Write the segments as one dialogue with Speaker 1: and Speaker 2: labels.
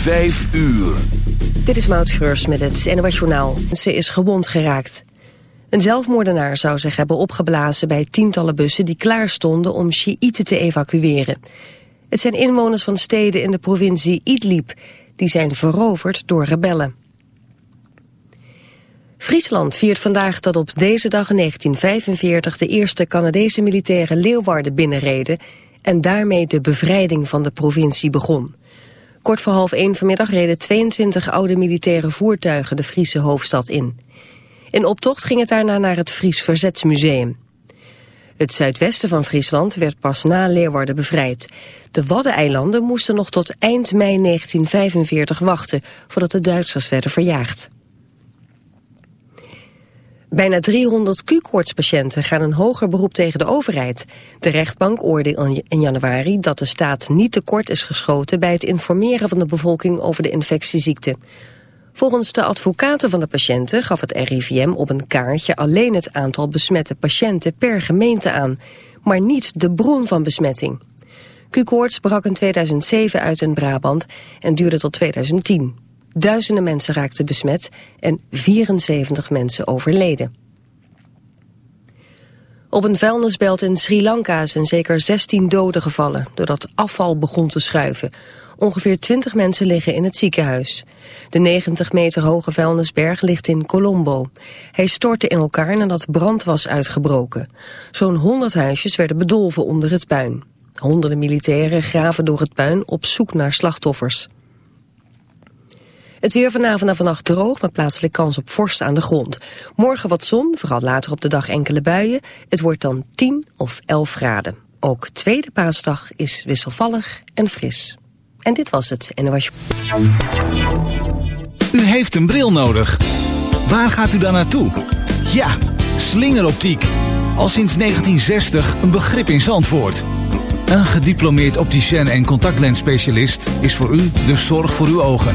Speaker 1: Vijf uur.
Speaker 2: Dit is Maud Schreurs met het NOS. Ze is gewond geraakt. Een zelfmoordenaar zou zich hebben opgeblazen bij tientallen bussen... die klaar stonden om Sjiïten te evacueren. Het zijn inwoners van steden in de provincie Idlib... die zijn veroverd door rebellen. Friesland viert vandaag dat op deze dag in 1945... de eerste Canadese militaire Leeuwarden binnenreden... en daarmee de bevrijding van de provincie begon. Kort voor half één vanmiddag reden 22 oude militaire voertuigen de Friese hoofdstad in. In optocht ging het daarna naar het Fries Verzetsmuseum. Het zuidwesten van Friesland werd pas na Leeuwarden bevrijd. De Waddeneilanden moesten nog tot eind mei 1945 wachten... voordat de Duitsers werden verjaagd. Bijna 300 Q-koortspatiënten gaan een hoger beroep tegen de overheid. De rechtbank oordeelde in januari dat de staat niet tekort is geschoten... bij het informeren van de bevolking over de infectieziekte. Volgens de advocaten van de patiënten gaf het RIVM op een kaartje... alleen het aantal besmette patiënten per gemeente aan... maar niet de bron van besmetting. Q-koorts brak in 2007 uit in Brabant en duurde tot 2010. Duizenden mensen raakten besmet en 74 mensen overleden. Op een vuilnisbelt in Sri Lanka zijn zeker 16 doden gevallen... doordat afval begon te schuiven. Ongeveer 20 mensen liggen in het ziekenhuis. De 90 meter hoge vuilnisberg ligt in Colombo. Hij stortte in elkaar nadat brand was uitgebroken. Zo'n 100 huisjes werden bedolven onder het puin. Honderden militairen graven door het puin op zoek naar slachtoffers. Het weer vanavond en vannacht droog, met plaatselijk kans op vorst aan de grond. Morgen wat zon, vooral later op de dag enkele buien. Het wordt dan 10 of 11 graden. Ook tweede paasdag is wisselvallig en fris. En dit was het NOS.
Speaker 3: U heeft een bril nodig. Waar gaat u dan naartoe? Ja, slingeroptiek. Al sinds 1960 een begrip in Zandvoort. Een gediplomeerd opticien en contactlensspecialist is voor u de zorg voor uw ogen.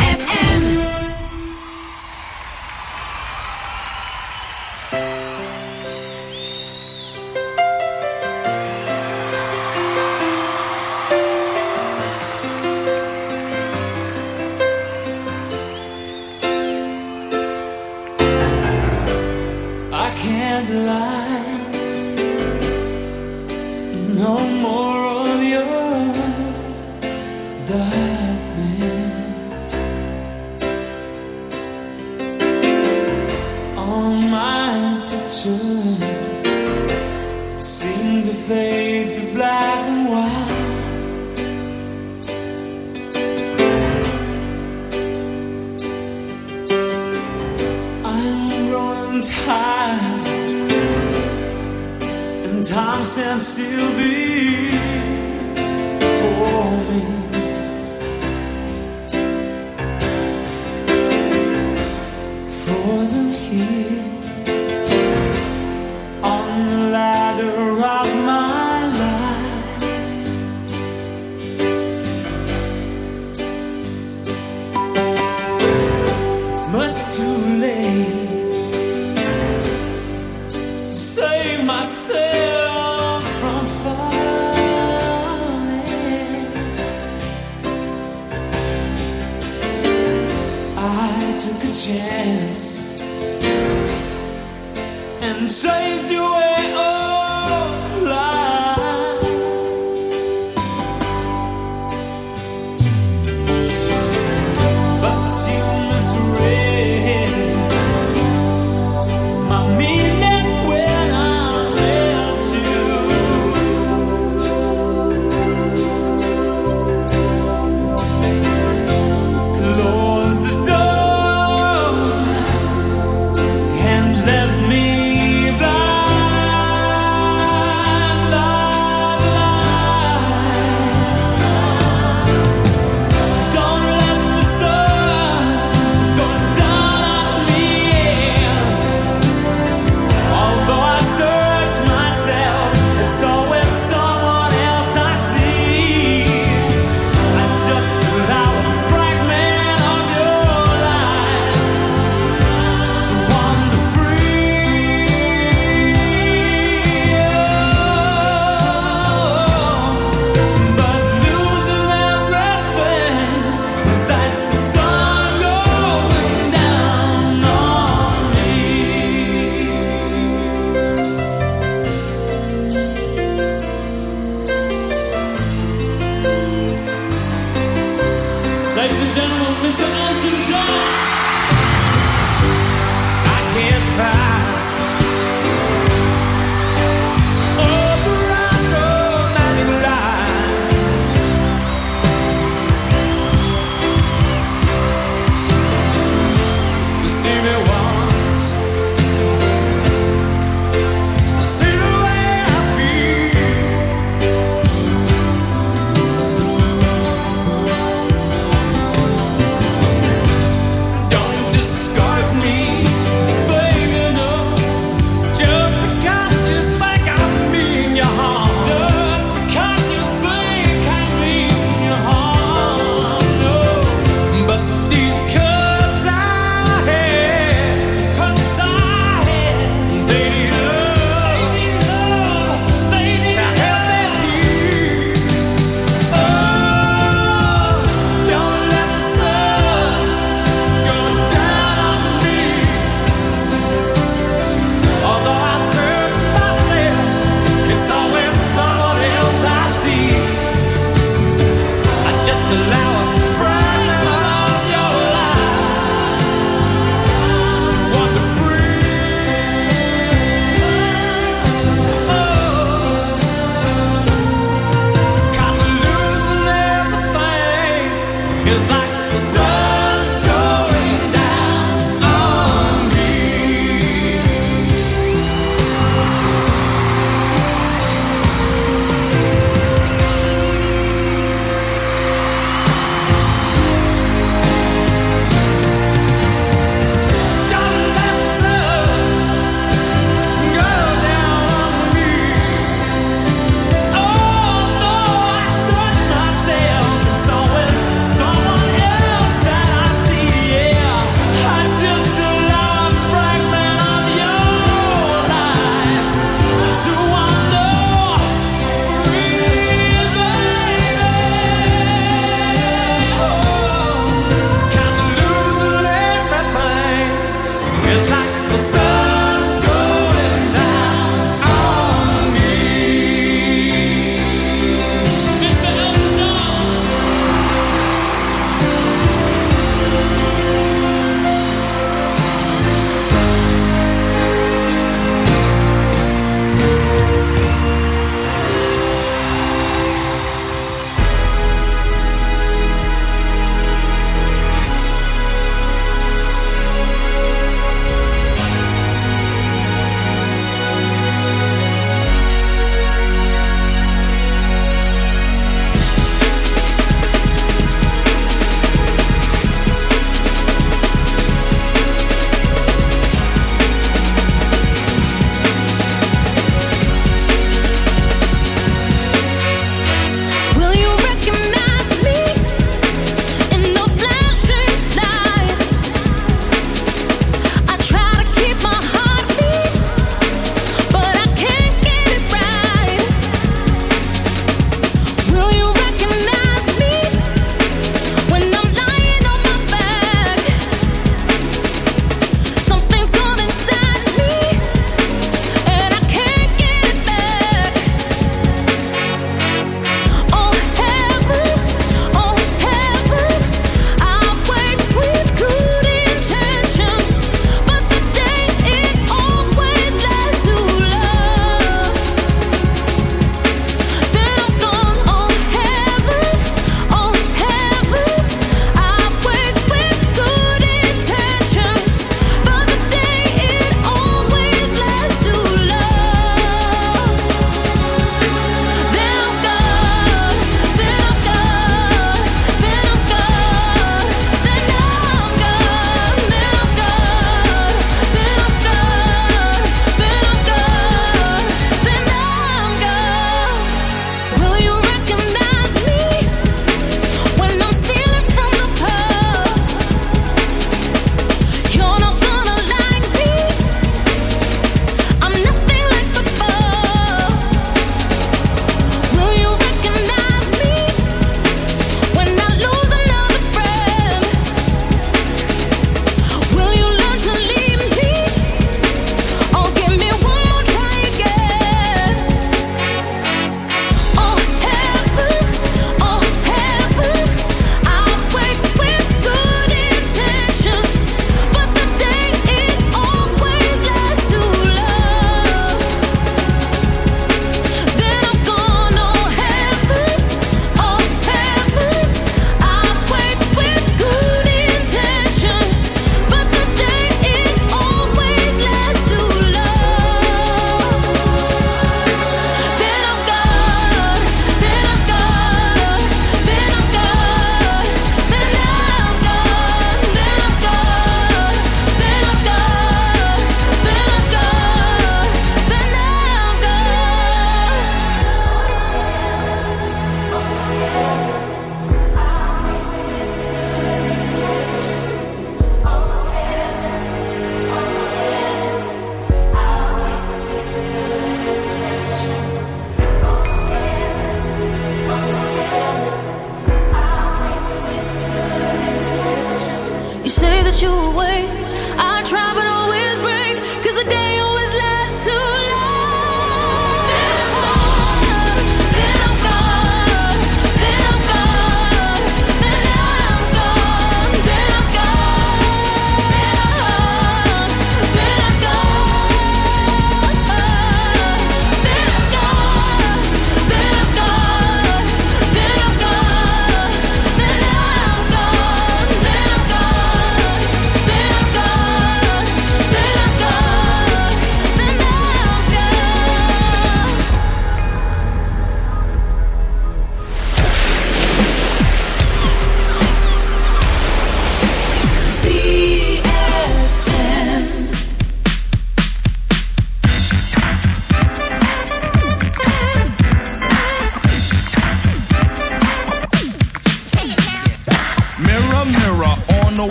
Speaker 4: wasn't here.
Speaker 5: Mr. Elton John.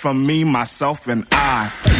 Speaker 6: from me, myself, and I.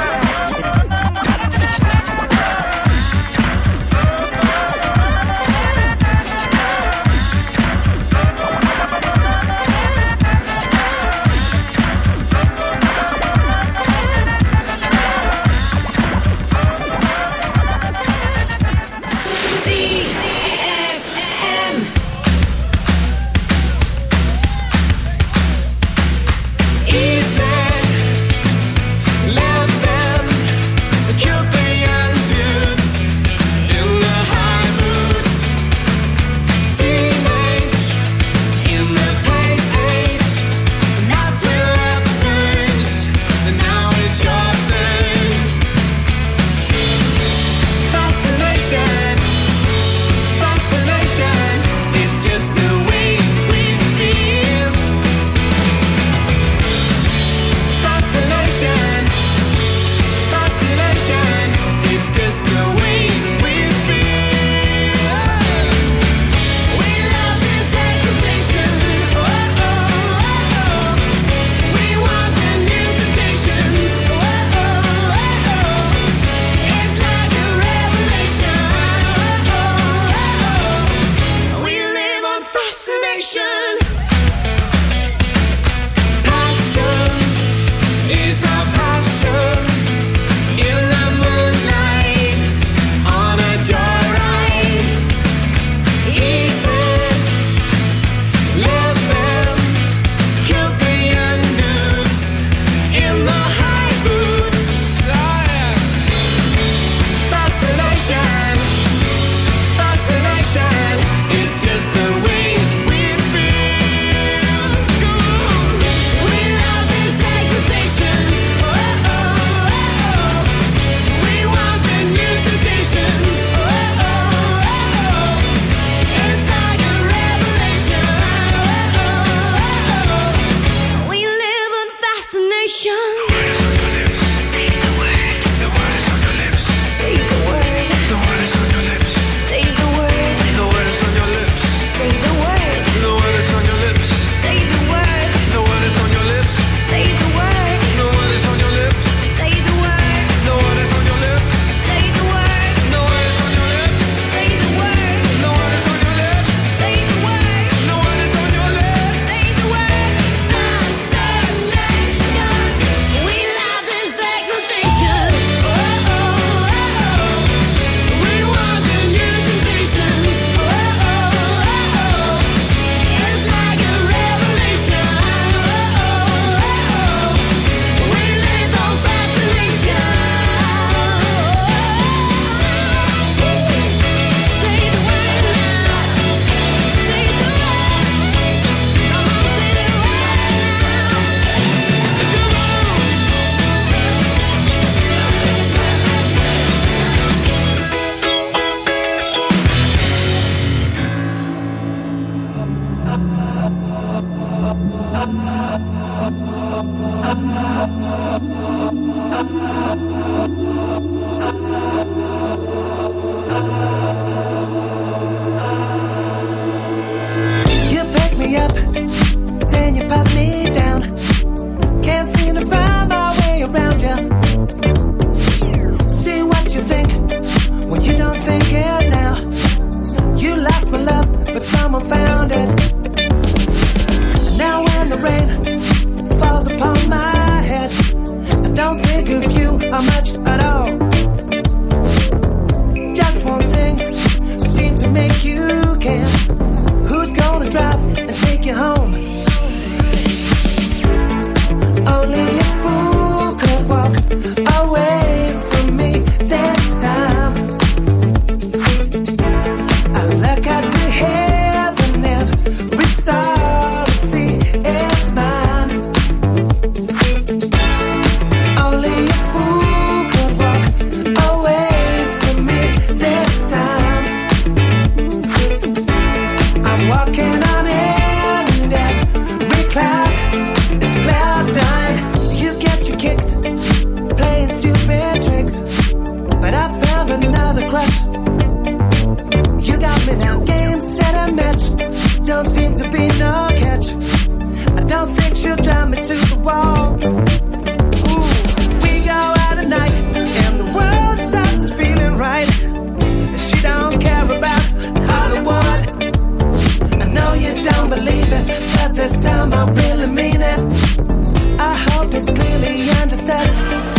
Speaker 1: step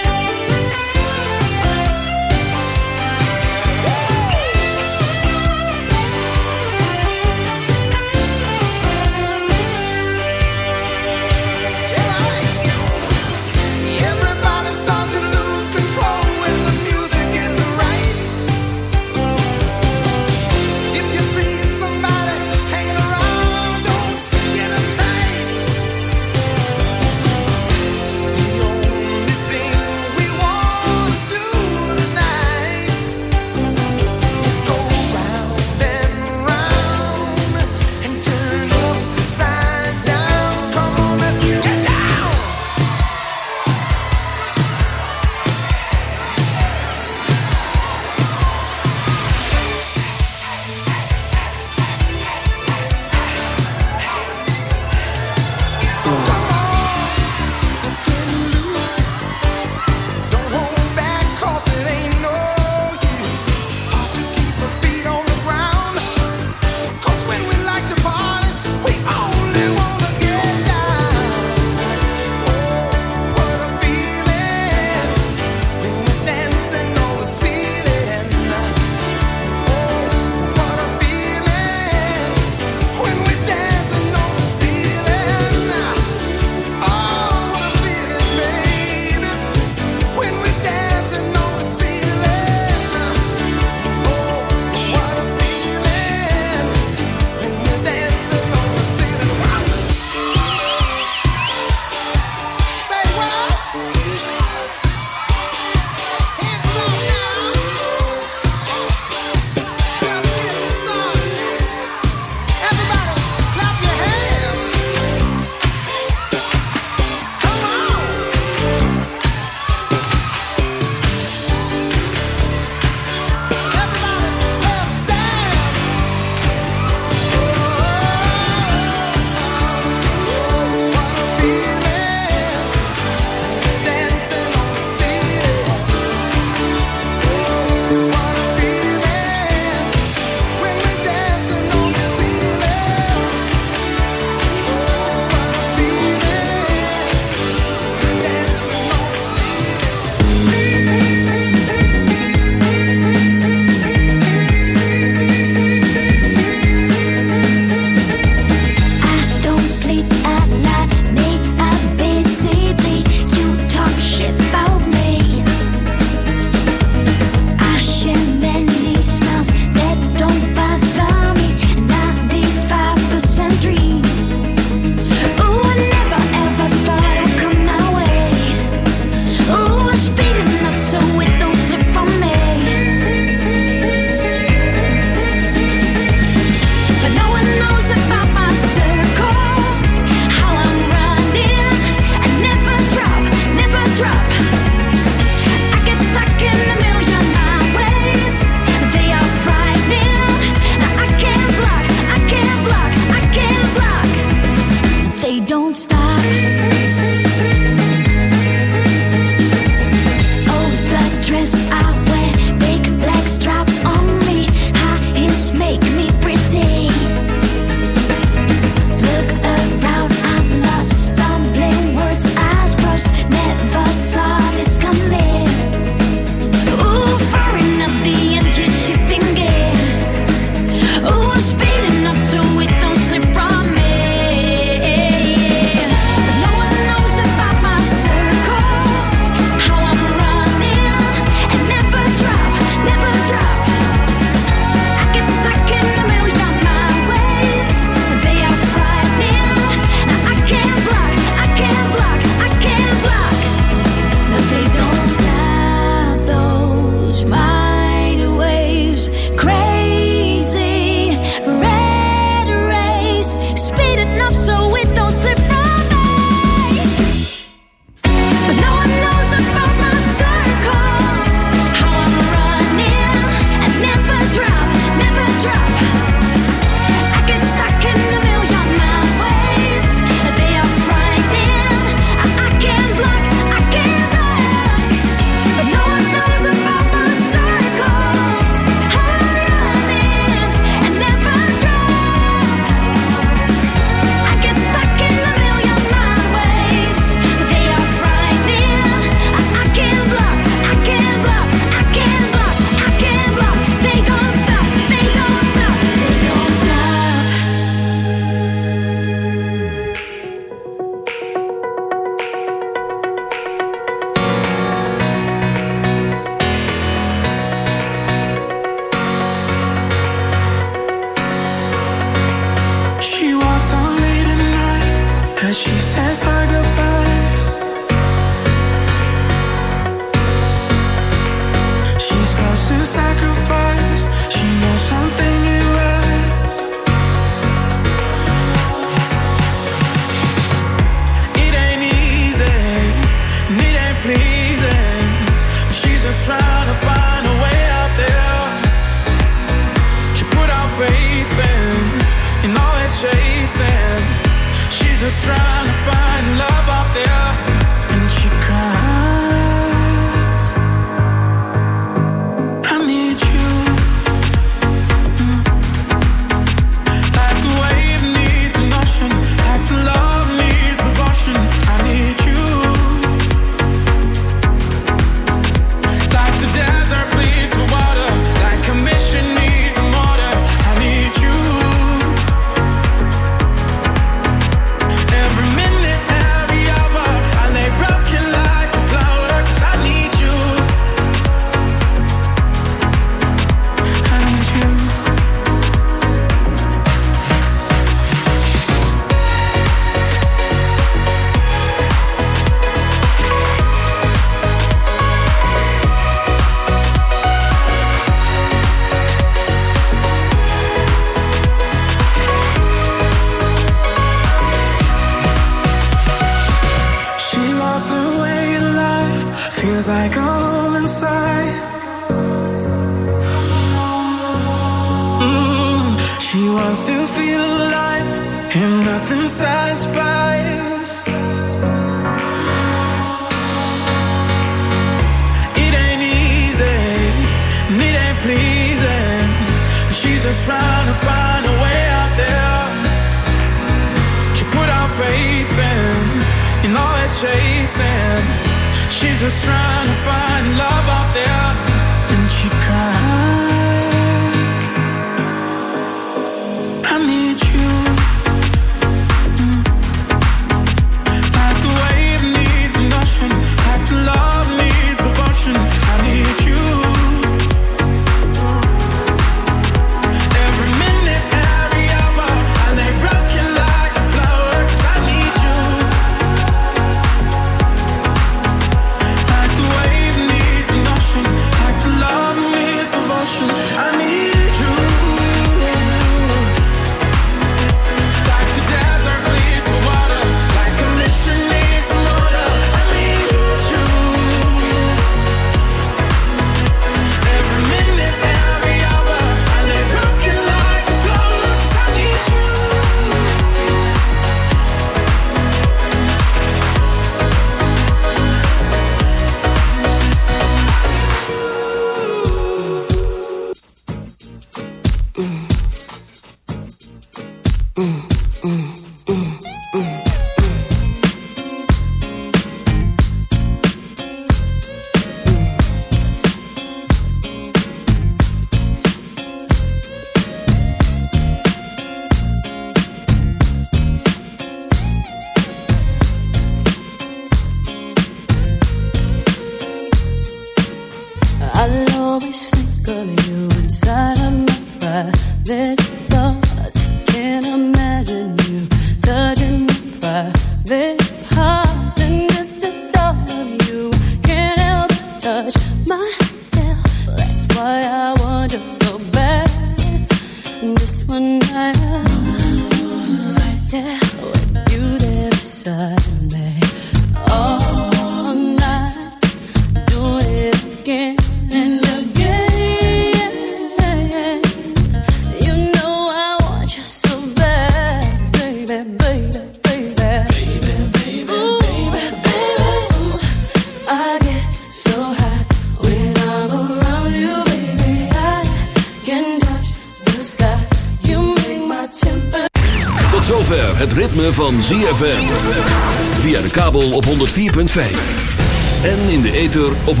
Speaker 1: 5. En in de ether op 106.9.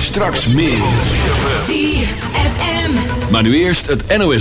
Speaker 1: Straks meer.
Speaker 7: 4
Speaker 1: Maar nu eerst het NOS.